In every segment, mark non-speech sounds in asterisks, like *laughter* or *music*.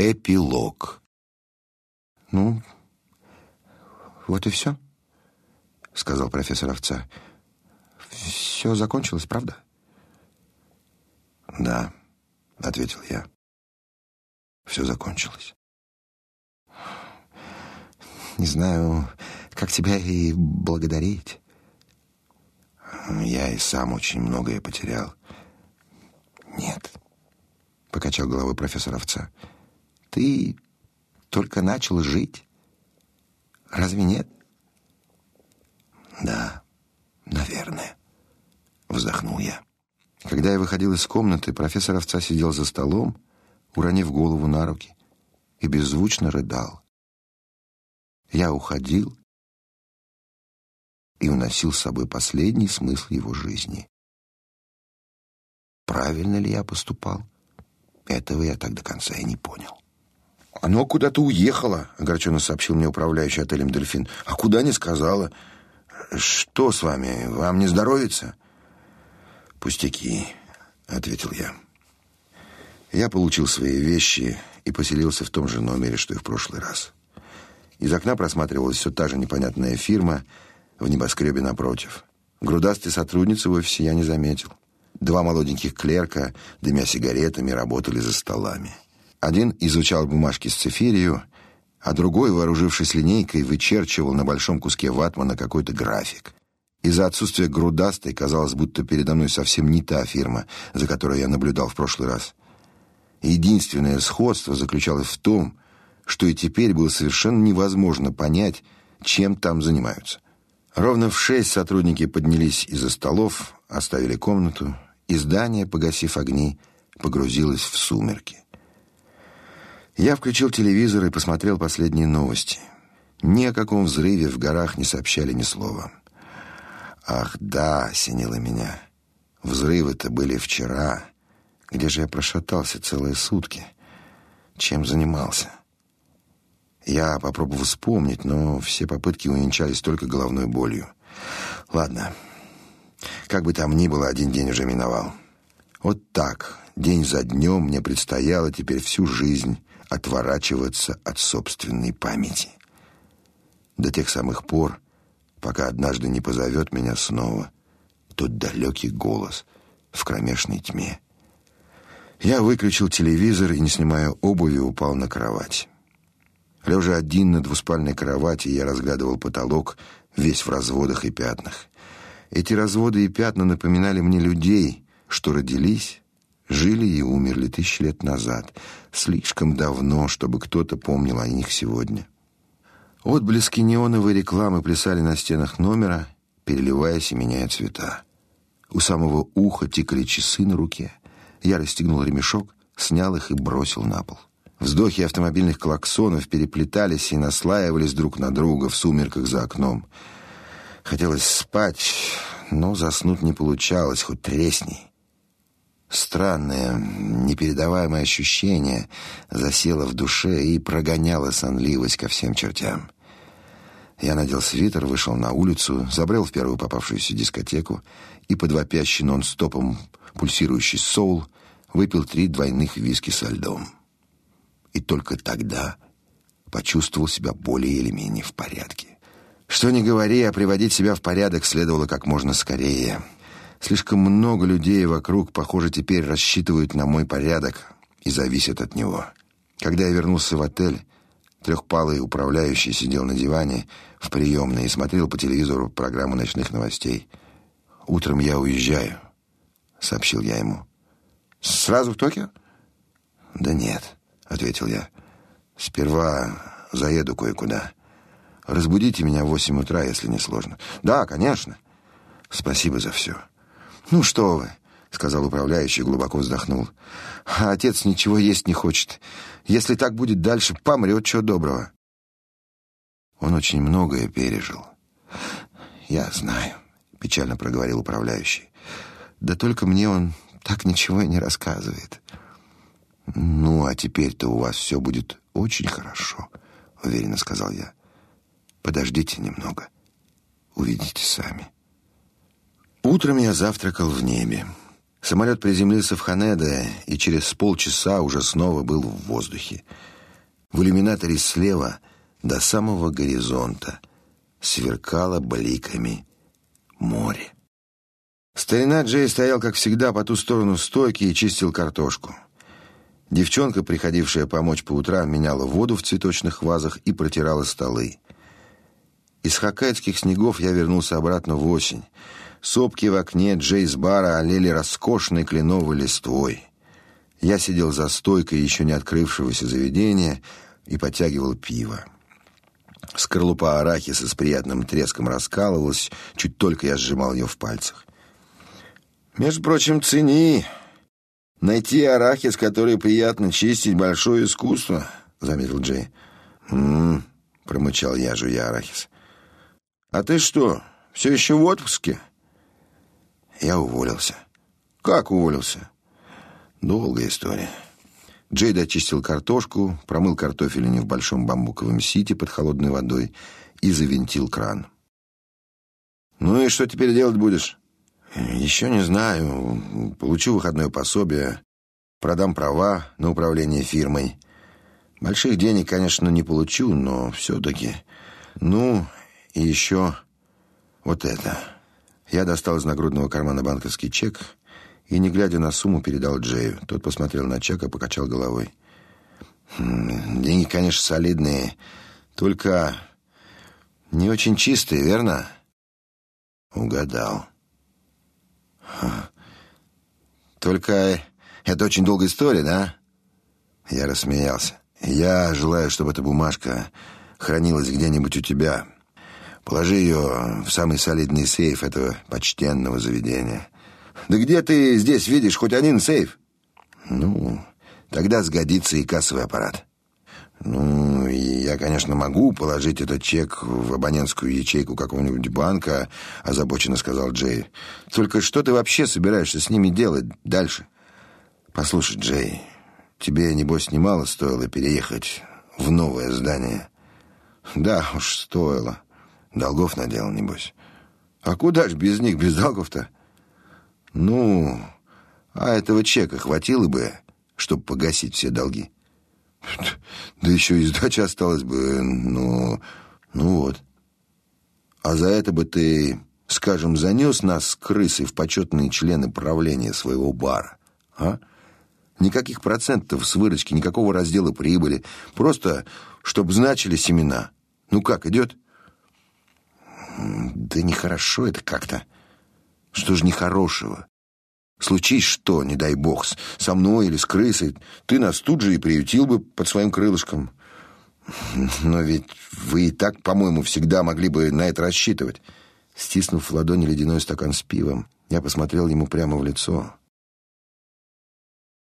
Эпилог. «Ну, вот и все», — сказал профессор Овца. «Все закончилось, правда?» «Да», — ответил я. «Все закончилось». «Не знаю, как тебя и благодарить». «Я и сам очень многое потерял». «Нет», — покачал головой профессор Овца. «Ты только начал жить. Разве нет?» «Да, наверное», — вздохнул я. Когда я выходил из комнаты, профессор Овца сидел за столом, уронив голову на руки, и беззвучно рыдал. Я уходил и уносил с собой последний смысл его жизни. Правильно ли я поступал? Этого я так до конца и не понял. «Оно куда-то уехало», — огорченно сообщил мне управляющий отелем «Дельфин». «А куда не сказала. Что с вами? Вам не здоровится?» «Пустяки», — ответил я. Я получил свои вещи и поселился в том же номере, что и в прошлый раз. Из окна просматривалась все та же непонятная фирма в небоскребе напротив. Грудастой сотрудницы в офисе я не заметил. Два молоденьких клерка, дымя сигаретами, работали за столами. Один изучал бумажки с цифирью, а другой, вооружившись линейкой, вычерчивал на большом куске ватмана какой-то график. Из-за отсутствия грудастой казалось, будто передо мной совсем не та фирма, за которой я наблюдал в прошлый раз. Единственное сходство заключалось в том, что и теперь было совершенно невозможно понять, чем там занимаются. Ровно в шесть сотрудники поднялись из-за столов, оставили комнату, и здание, погасив огни, погрузилось в сумерки. Я включил телевизор и посмотрел последние новости. Ни о каком взрыве в горах не сообщали ни слова. Ах, да, осенило меня. Взрывы-то были вчера. Где же я прошатался целые сутки? Чем занимался? Я попробовал вспомнить, но все попытки увенчались только головной болью. Ладно. Как бы там ни было, один день уже миновал. Вот так, день за днем мне предстояло теперь всю жизнь отворачиваться от собственной памяти. До тех самых пор, пока однажды не позовет меня снова тот далекий голос в кромешной тьме. Я выключил телевизор и, не снимая обуви, упал на кровать. Лежа один на двуспальной кровати, я разглядывал потолок, весь в разводах и пятнах. Эти разводы и пятна напоминали мне людей, что родились жили и умерли тысячи лет назад, слишком давно, чтобы кто-то помнил о них сегодня. Отблески неоновой рекламы плясали на стенах номера, переливаясь и меняя цвета. У самого уха тикали часы на руке. Я расстегнул ремешок, снял их и бросил на пол. Вздохи автомобильных клаксонов переплетались и наслаивались друг на друга в сумерках за окном. Хотелось спать, но заснуть не получалось, хоть тресни. Странное, непередаваемое ощущение засело в душе и прогоняло сонливость ко всем чертям. Я надел свитер, вышел на улицу, забрел в первую попавшуюся дискотеку и под вопящий нон-стопом пульсирующий соул выпил три двойных виски со льдом. И только тогда почувствовал себя более или менее в порядке. Что ни говори, а приводить себя в порядок следовало как можно скорее — Слишком много людей вокруг, похоже, теперь рассчитывают на мой порядок и зависят от него. Когда я вернулся в отель, трехпалый управляющий сидел на диване в приемной и смотрел по телевизору программу ночных новостей. «Утром я уезжаю», — сообщил я ему. «Сразу в Токио?» «Да нет», — ответил я. «Сперва заеду кое-куда. Разбудите меня в восемь утра, если не сложно». «Да, конечно. Спасибо за все». «Ну что вы», — сказал управляющий, глубоко вздохнул. «А отец ничего есть не хочет. Если так будет дальше, помрет, чего доброго». Он очень многое пережил. «Я знаю», — печально проговорил управляющий. «Да только мне он так ничего и не рассказывает». «Ну, а теперь-то у вас все будет очень хорошо», — уверенно сказал я. «Подождите немного. Увидите сами». Утром я завтракал в небе. Самолет приземлился в Ханеде и через полчаса уже снова был в воздухе. В иллюминаторе слева до самого горизонта сверкало бликами море. Старина Джей стоял, как всегда, по ту сторону стойки и чистил картошку. Девчонка, приходившая помочь по утрам, меняла воду в цветочных вазах и протирала столы. Из хоккайдских снегов я вернулся обратно в осень. Сопки в окне Джейс-бара олели роскошной кленовой листвой. Я сидел за стойкой еще не открывшегося заведения и подтягивал пиво. Скорлупа арахиса с приятным треском раскалывалась, чуть только я сжимал ее в пальцах. «Между прочим, цени. Найти арахис, который приятно чистить, большое искусство», — заметил Джей. «М-м-м», промычал я, жуя арахис. «А ты что, все еще в отпуске?» Я уволился. «Как уволился?» «Долгая история». Джей дочистил картошку, промыл картофелини в большом бамбуковом сите под холодной водой и завинтил кран. «Ну и что теперь делать будешь?» «Еще не знаю. Получу выходное пособие, продам права на управление фирмой. Больших денег, конечно, не получу, но все-таки... Ну, и еще вот это». Я достал из нагрудного кармана банковский чек и, не глядя на сумму, передал Джею. Тот посмотрел на чек и покачал головой. «Хм, «Деньги, конечно, солидные, только не очень чистые, верно?» «Угадал». «Только это очень долгая история, да?» Я рассмеялся. «Я желаю, чтобы эта бумажка хранилась где-нибудь у тебя. Положи ее в самый солидный сейф этого почтенного заведения». Да где ты здесь видишь хоть один сейф? Ну, тогда сгодится и кассовый аппарат. Ну, я, конечно, могу положить этот чек в абонентскую ячейку какого-нибудь банка, озабоченно сказал Джей. Только что ты вообще собираешься с ними делать дальше? Послушай, Джей, тебе, небось, немало стоило переехать в новое здание. Да уж, стоило. Долгов наделал, небось. А куда ж без них, без долгов-то? Ну, а этого чека хватило бы, чтобы погасить все долги. *laughs* Да еще и сдача осталась бы, ну, ну вот. А за это бы ты, скажем, занес нас с крысой в почетные члены правления своего бара, а? Никаких процентов с выручки, никакого раздела прибыли. Просто, чтобы значили семена. Ну как, идет? Да нехорошо это как-то. Что ж нехорошего? Случись что, не дай бог, со мной или с крысой, ты нас тут же и приютил бы под своим крылышком. Но ведь вы и так, по-моему, всегда могли бы на это рассчитывать. Стиснув в ладони ледяной стакан с пивом, я посмотрел ему прямо в лицо.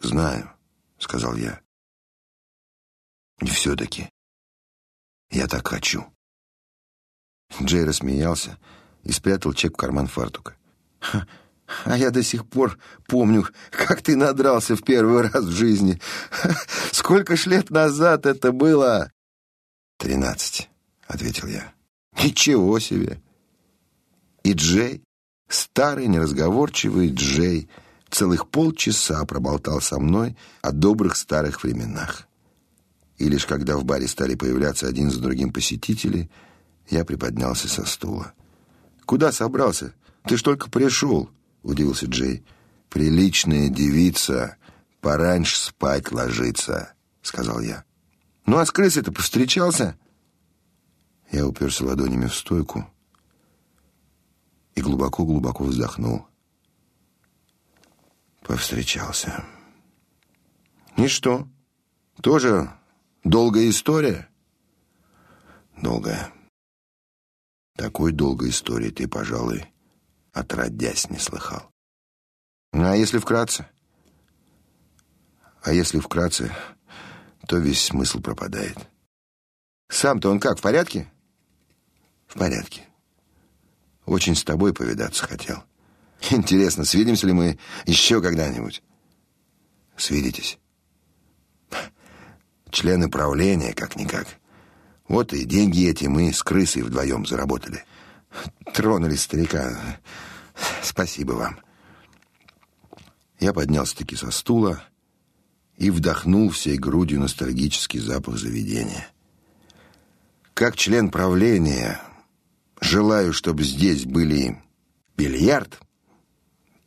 «Знаю», — сказал я. «И все-таки я так хочу». Джей рассмеялся и спрятал чек в карман фартука. А я до сих пор помню, как ты надрался в первый раз в жизни. Сколько ж лет назад это было? Тринадцать, ответил я. Ничего себе. И Джей, старый неразговорчивый Джей, целых полчаса проболтал со мной о добрых старых временах. И лишь когда в баре стали появляться один за другим посетители, я приподнялся со стула. «Куда собрался? Ты ж только пришел!» — удивился Джей. «Приличная девица пораньше спать ложится», — сказал я. «Ну а с крысой-то повстречался?» Я уперся ладонями в стойку и глубоко-глубоко вздохнул. Повстречался. «И что? Тоже долгая история?» «Долгая. Такой долгой истории ты, пожалуй, отродясь не слыхал. А если вкратце? А если вкратце, то весь смысл пропадает. Сам-то он как, в порядке? В порядке. Очень с тобой повидаться хотел. Интересно, свидимся ли мы еще когда-нибудь? Свидитесь. Члены правления, как-никак. Вот и деньги эти мы с крысой вдвоем заработали. Тронули старика. Спасибо вам. Я поднялся-таки со стула и вдохнул всей грудью ностальгический запах заведения. Как член правления желаю, чтобы здесь были бильярд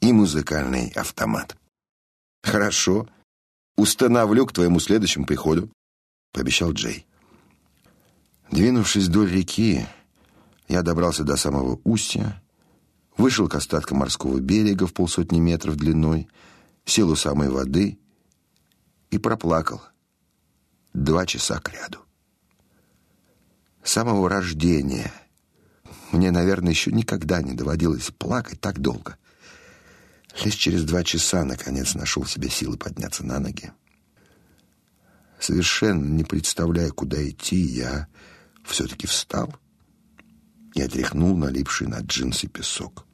и музыкальный автомат. Хорошо. Установлю к твоему следующему приходу, пообещал Джей. Двинувшись вдоль реки, я добрался до самого устья, вышел к остаткам морского берега в полсотни метров длиной, сел у самой воды и проплакал два часа кряду. С самого рождения мне, наверное, еще никогда не доводилось плакать так долго. Лишь через два часа, наконец, нашел в себе силы подняться на ноги. Совершенно не представляя, куда идти, я все-таки встал и отряхнул налипший на джинсы песок.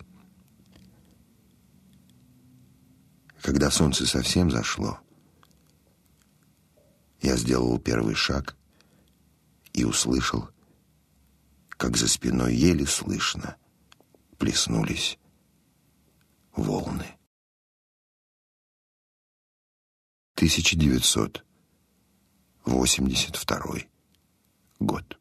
Когда солнце совсем зашло, я сделал первый шаг и услышал, как за спиной еле слышно плеснулись волны. 1982 год.